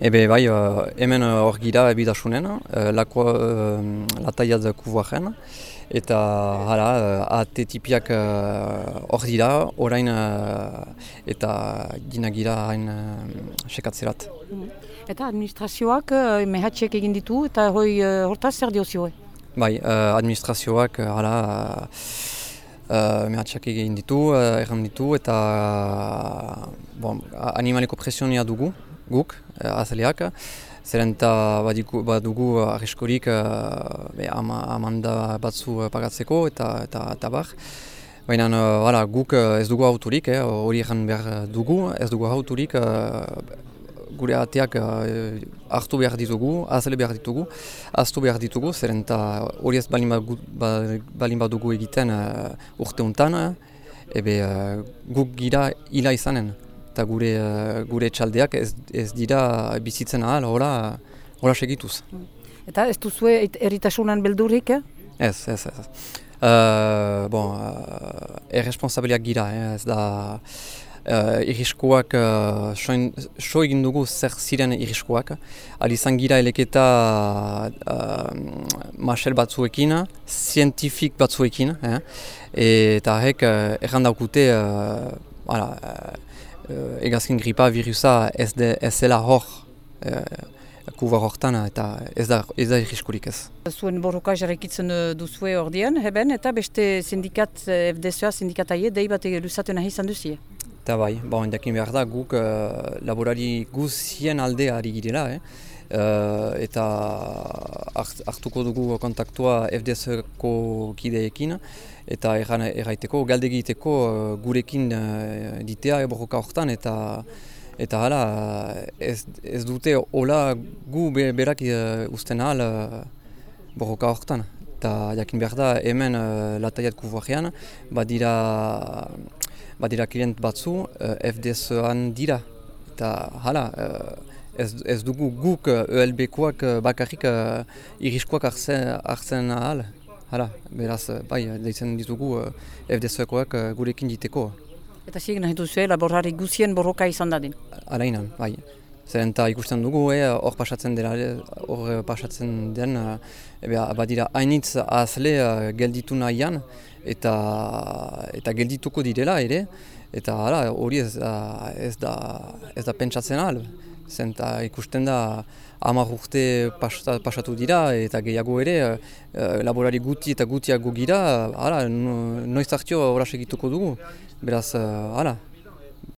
Ebe bai, hemen hor gira ebidasunen, lako lataiat kuboaren, eta hala, ahate tipiak hor dira, orain eta gina gira hain sekatzerat. Eta administrazioak mehatxek egin ditu eta hoi hortaz zer diozioe? Bai, administrazioak hala, Uh, mehatxak egin ditu, uh, erran ditu eta bon, animaleko presionia dugu, guk, uh, azaleak. Zeren eta badugu arriskorik uh, amanda batzu pagatzeko eta, eta, eta bar. Baina uh, guk ez dugu autorik, hori eh, behar dugu, ez dugu autorik gure ateak hartu behar ditugu, azale behar ditugu, aztu behar ditugu, zeren eta hori ez balin, ba, balin badugu egiten urte untan, ebe guk gira hila izanen, eta gure, gure txaldeak ez, ez dira bizitzen ahal, hola, hola segituz. Eta ez duzue erritasunan beldurrik, eh? Ez, ez, ez. Uh, bon, uh, erresponsabiliak gira, eh? ez da uh, iriskoak, uh, so egin dugu zer ziren iriskoak. izan gira eleketa uh, masel batzuekin, zientifik batzuekin. Eh? Eta hek uh, errandaukute uh, uh, egazkin gripa virusa ez, de, ez dela hor kubar hortan eta ez da, ez da irriskurik ez. Zuen borroka jarrekitzen duzue ordean, heben, eta beste sindikat, FDSA sindikataie, dei bat luzaten nahi izan duzie? Eta bai, bon, jakin behar da guk uh, laborari guzien alde ari girela, eh? Uh, eta hartuko dugu kontaktua FDS-ko kideekin, eta erraiteko, galde egiteko uh, gurekin uh, ditea eborroka hortan, eta eta hala ez, ez dute hola gu be, berak uh, usten ahal uh, borroka hortan. Eta jakin behar da hemen uh, lataiat kuboarean, badira badira klient batzu uh, eh, FDS-an dira. Eta hala, uh, ez, ez dugu guk ELB-koak uh, bakarrik uh, iriskoak hartzen ahal. Hala, beraz, bai, deitzen ditugu uh, FDS-koak uh, gurekin diteko. Eta ziren nahi duzu, laborari guzien borroka izan dadin? Alainan, bai. Zeren eta ikusten dugu, hor pasatzen dela, hor pasatzen den, ebe, badira hainitz ahazle uh, gelditu nahian, eta eta geldituko direla ere eta hala hori ez ez da ez da pentsatzen al zenta ikusten da hamar urte pasatu dira eta gehiago ere uh, laborari guti eta gutiago gira hala noiz hartio horaz egituko dugu. Beraz hala